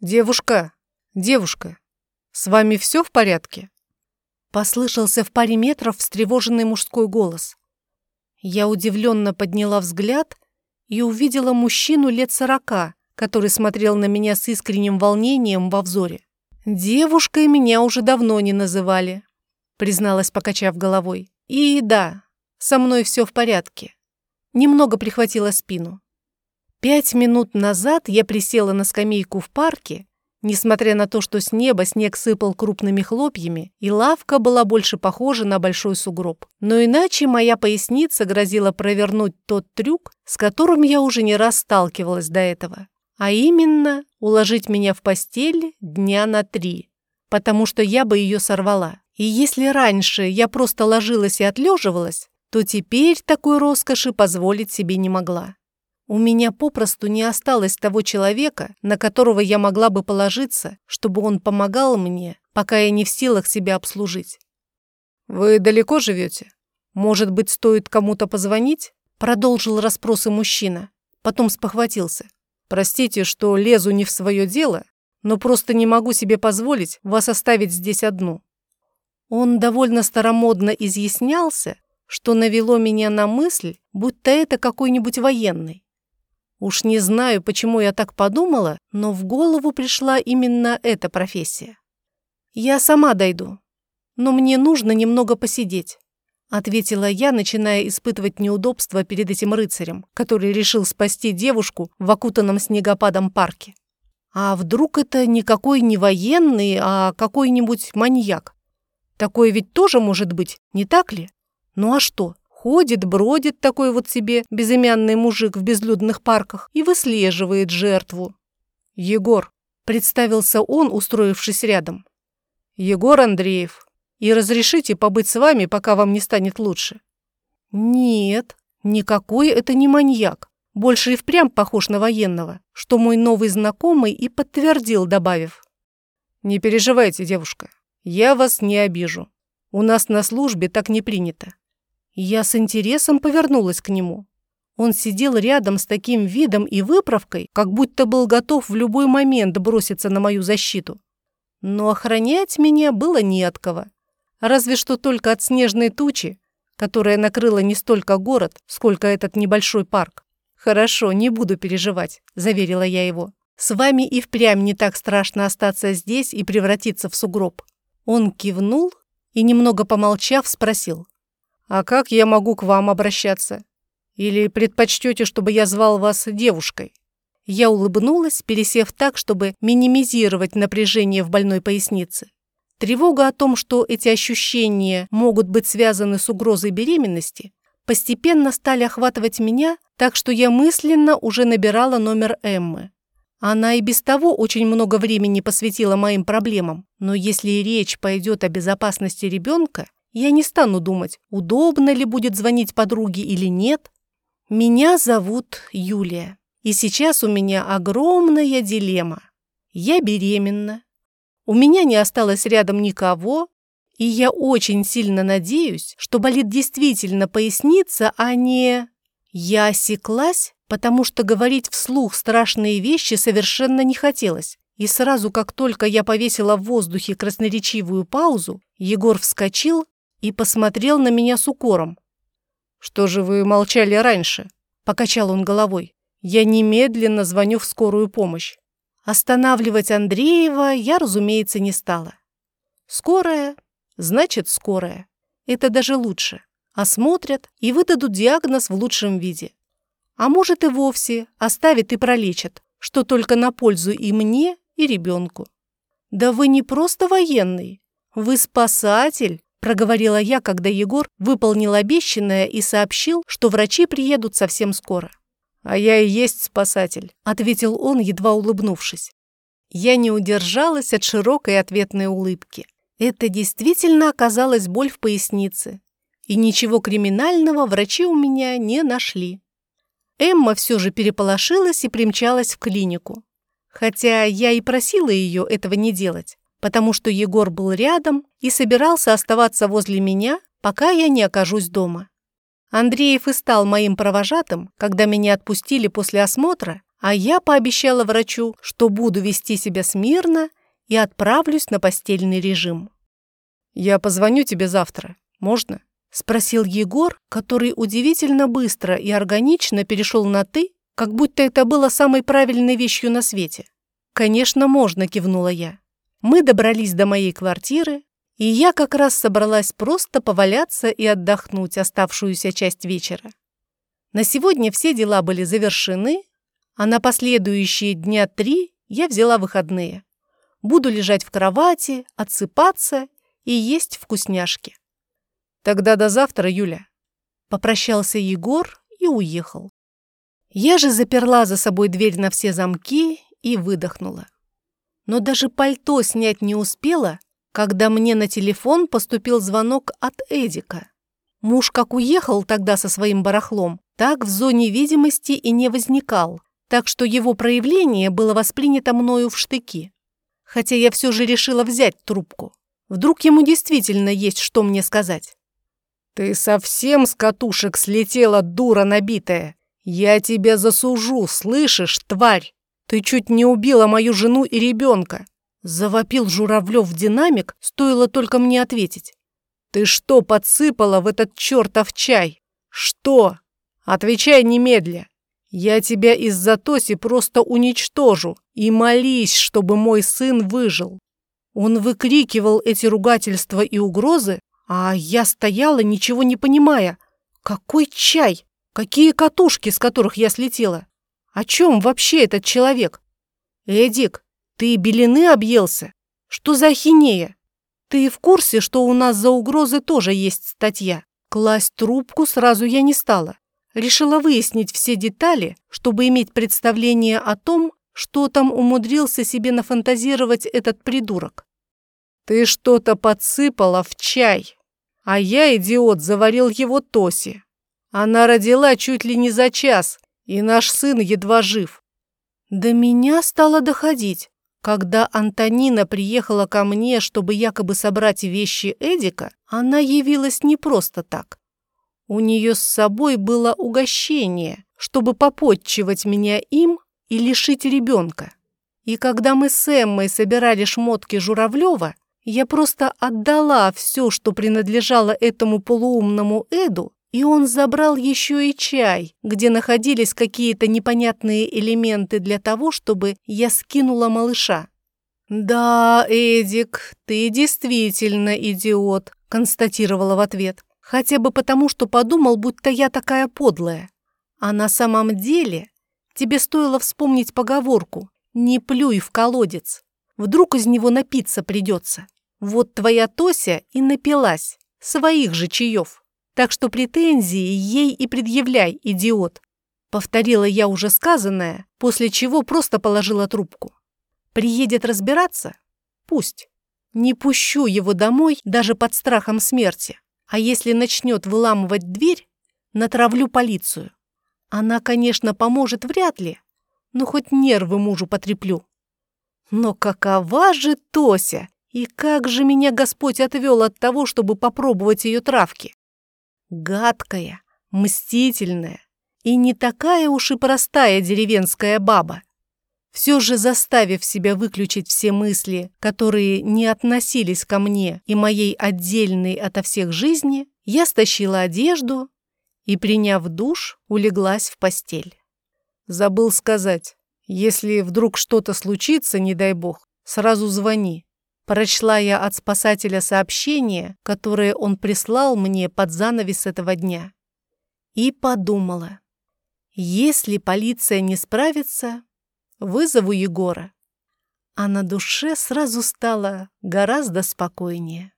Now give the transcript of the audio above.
«Девушка, девушка, с вами все в порядке?» Послышался в паре метров встревоженный мужской голос. Я удивленно подняла взгляд и увидела мужчину лет сорока, который смотрел на меня с искренним волнением во взоре. «Девушкой меня уже давно не называли», призналась, покачав головой. «И да, со мной все в порядке». Немного прихватила спину. Пять минут назад я присела на скамейку в парке, несмотря на то, что с неба снег сыпал крупными хлопьями, и лавка была больше похожа на большой сугроб. Но иначе моя поясница грозила провернуть тот трюк, с которым я уже не раз сталкивалась до этого. А именно, уложить меня в постель дня на три, потому что я бы ее сорвала. И если раньше я просто ложилась и отлеживалась, то теперь такой роскоши позволить себе не могла. У меня попросту не осталось того человека, на которого я могла бы положиться, чтобы он помогал мне, пока я не в силах себя обслужить. «Вы далеко живете? Может быть, стоит кому-то позвонить?» Продолжил расспросы мужчина. Потом спохватился. «Простите, что лезу не в свое дело, но просто не могу себе позволить вас оставить здесь одну». Он довольно старомодно изъяснялся, что навело меня на мысль, будто это какой-нибудь военный. Уж не знаю, почему я так подумала, но в голову пришла именно эта профессия. «Я сама дойду, но мне нужно немного посидеть», ответила я, начиная испытывать неудобства перед этим рыцарем, который решил спасти девушку в окутанном снегопадом парке. А вдруг это никакой не военный, а какой-нибудь маньяк? Такое ведь тоже может быть, не так ли? Ну а что? Ходит, бродит такой вот себе безымянный мужик в безлюдных парках и выслеживает жертву. «Егор», — представился он, устроившись рядом. «Егор Андреев, и разрешите побыть с вами, пока вам не станет лучше?» «Нет, никакой это не маньяк. Больше и впрямь похож на военного, что мой новый знакомый и подтвердил, добавив. «Не переживайте, девушка, я вас не обижу. У нас на службе так не принято. Я с интересом повернулась к нему. Он сидел рядом с таким видом и выправкой, как будто был готов в любой момент броситься на мою защиту. Но охранять меня было не от кого. Разве что только от снежной тучи, которая накрыла не столько город, сколько этот небольшой парк. «Хорошо, не буду переживать», – заверила я его. «С вами и впрямь не так страшно остаться здесь и превратиться в сугроб». Он кивнул и, немного помолчав, спросил. А как я могу к вам обращаться? Или предпочтете, чтобы я звал вас девушкой?» Я улыбнулась, пересев так, чтобы минимизировать напряжение в больной пояснице. Тревога о том, что эти ощущения могут быть связаны с угрозой беременности, постепенно стали охватывать меня, так что я мысленно уже набирала номер Эммы. Она и без того очень много времени посвятила моим проблемам, но если речь пойдет о безопасности ребенка, я не стану думать, удобно ли будет звонить подруге или нет. Меня зовут Юлия, и сейчас у меня огромная дилемма. Я беременна, у меня не осталось рядом никого, и я очень сильно надеюсь, что болит действительно поясница, а не... Я осеклась, потому что говорить вслух страшные вещи совершенно не хотелось. И сразу, как только я повесила в воздухе красноречивую паузу, Егор вскочил и посмотрел на меня с укором. «Что же вы молчали раньше?» – покачал он головой. «Я немедленно звоню в скорую помощь». Останавливать Андреева я, разумеется, не стала. Скорая, значит, скорая. Это даже лучше. Осмотрят и выдадут диагноз в лучшем виде. А может и вовсе оставят и пролечат, что только на пользу и мне, и ребенку. Да вы не просто военный, вы спасатель, проговорила я, когда Егор выполнил обещанное и сообщил, что врачи приедут совсем скоро. «А я и есть спасатель», — ответил он, едва улыбнувшись. Я не удержалась от широкой ответной улыбки. Это действительно оказалась боль в пояснице. И ничего криминального врачи у меня не нашли. Эмма все же переполошилась и примчалась в клинику. Хотя я и просила ее этого не делать потому что Егор был рядом и собирался оставаться возле меня, пока я не окажусь дома. Андреев и стал моим провожатым, когда меня отпустили после осмотра, а я пообещала врачу, что буду вести себя смирно и отправлюсь на постельный режим. «Я позвоню тебе завтра. Можно?» — спросил Егор, который удивительно быстро и органично перешел на «ты», как будто это было самой правильной вещью на свете. «Конечно, можно», — кивнула я. Мы добрались до моей квартиры, и я как раз собралась просто поваляться и отдохнуть оставшуюся часть вечера. На сегодня все дела были завершены, а на последующие дня три я взяла выходные. Буду лежать в кровати, отсыпаться и есть вкусняшки. Тогда до завтра, Юля. Попрощался Егор и уехал. Я же заперла за собой дверь на все замки и выдохнула. Но даже пальто снять не успела, когда мне на телефон поступил звонок от Эдика. Муж как уехал тогда со своим барахлом, так в зоне видимости и не возникал, так что его проявление было воспринято мною в штыки. Хотя я все же решила взять трубку. Вдруг ему действительно есть что мне сказать. «Ты совсем с катушек слетела, дура набитая! Я тебя засужу, слышишь, тварь!» Ты чуть не убила мою жену и ребенка!» Завопил Журавлев в динамик, стоило только мне ответить. «Ты что подсыпала в этот чертов чай? Что? Отвечай немедля. Я тебя из-за Тоси просто уничтожу и молись, чтобы мой сын выжил». Он выкрикивал эти ругательства и угрозы, а я стояла, ничего не понимая. Какой чай? Какие катушки, с которых я слетела? О чем вообще этот человек? Эдик, ты белины объелся? Что за ахинея? Ты в курсе, что у нас за угрозы тоже есть статья? Класть трубку сразу я не стала. Решила выяснить все детали, чтобы иметь представление о том, что там умудрился себе нафантазировать этот придурок. Ты что-то подсыпала в чай, а я, идиот, заварил его Тоси. Она родила чуть ли не за час, и наш сын едва жив. До меня стало доходить, когда Антонина приехала ко мне, чтобы якобы собрать вещи Эдика, она явилась не просто так. У нее с собой было угощение, чтобы попотчевать меня им и лишить ребенка. И когда мы с Эммой собирали шмотки Журавлева, я просто отдала все, что принадлежало этому полуумному Эду, и он забрал еще и чай, где находились какие-то непонятные элементы для того, чтобы я скинула малыша. «Да, Эдик, ты действительно идиот», — констатировала в ответ. «Хотя бы потому, что подумал, будто я такая подлая. А на самом деле тебе стоило вспомнить поговорку «Не плюй в колодец». Вдруг из него напиться придется. Вот твоя Тося и напилась, своих же чаев. Так что претензии ей и предъявляй, идиот. Повторила я уже сказанное, после чего просто положила трубку. Приедет разбираться? Пусть. Не пущу его домой даже под страхом смерти. А если начнет выламывать дверь, натравлю полицию. Она, конечно, поможет вряд ли, но хоть нервы мужу потреплю. Но какова же Тося? И как же меня Господь отвел от того, чтобы попробовать ее травки? Гадкая, мстительная и не такая уж и простая деревенская баба. Все же заставив себя выключить все мысли, которые не относились ко мне и моей отдельной ото всех жизни, я стащила одежду и, приняв душ, улеглась в постель. Забыл сказать, если вдруг что-то случится, не дай бог, сразу звони. Прочла я от спасателя сообщение, которое он прислал мне под занавес этого дня. И подумала, если полиция не справится, вызову Егора. А на душе сразу стало гораздо спокойнее.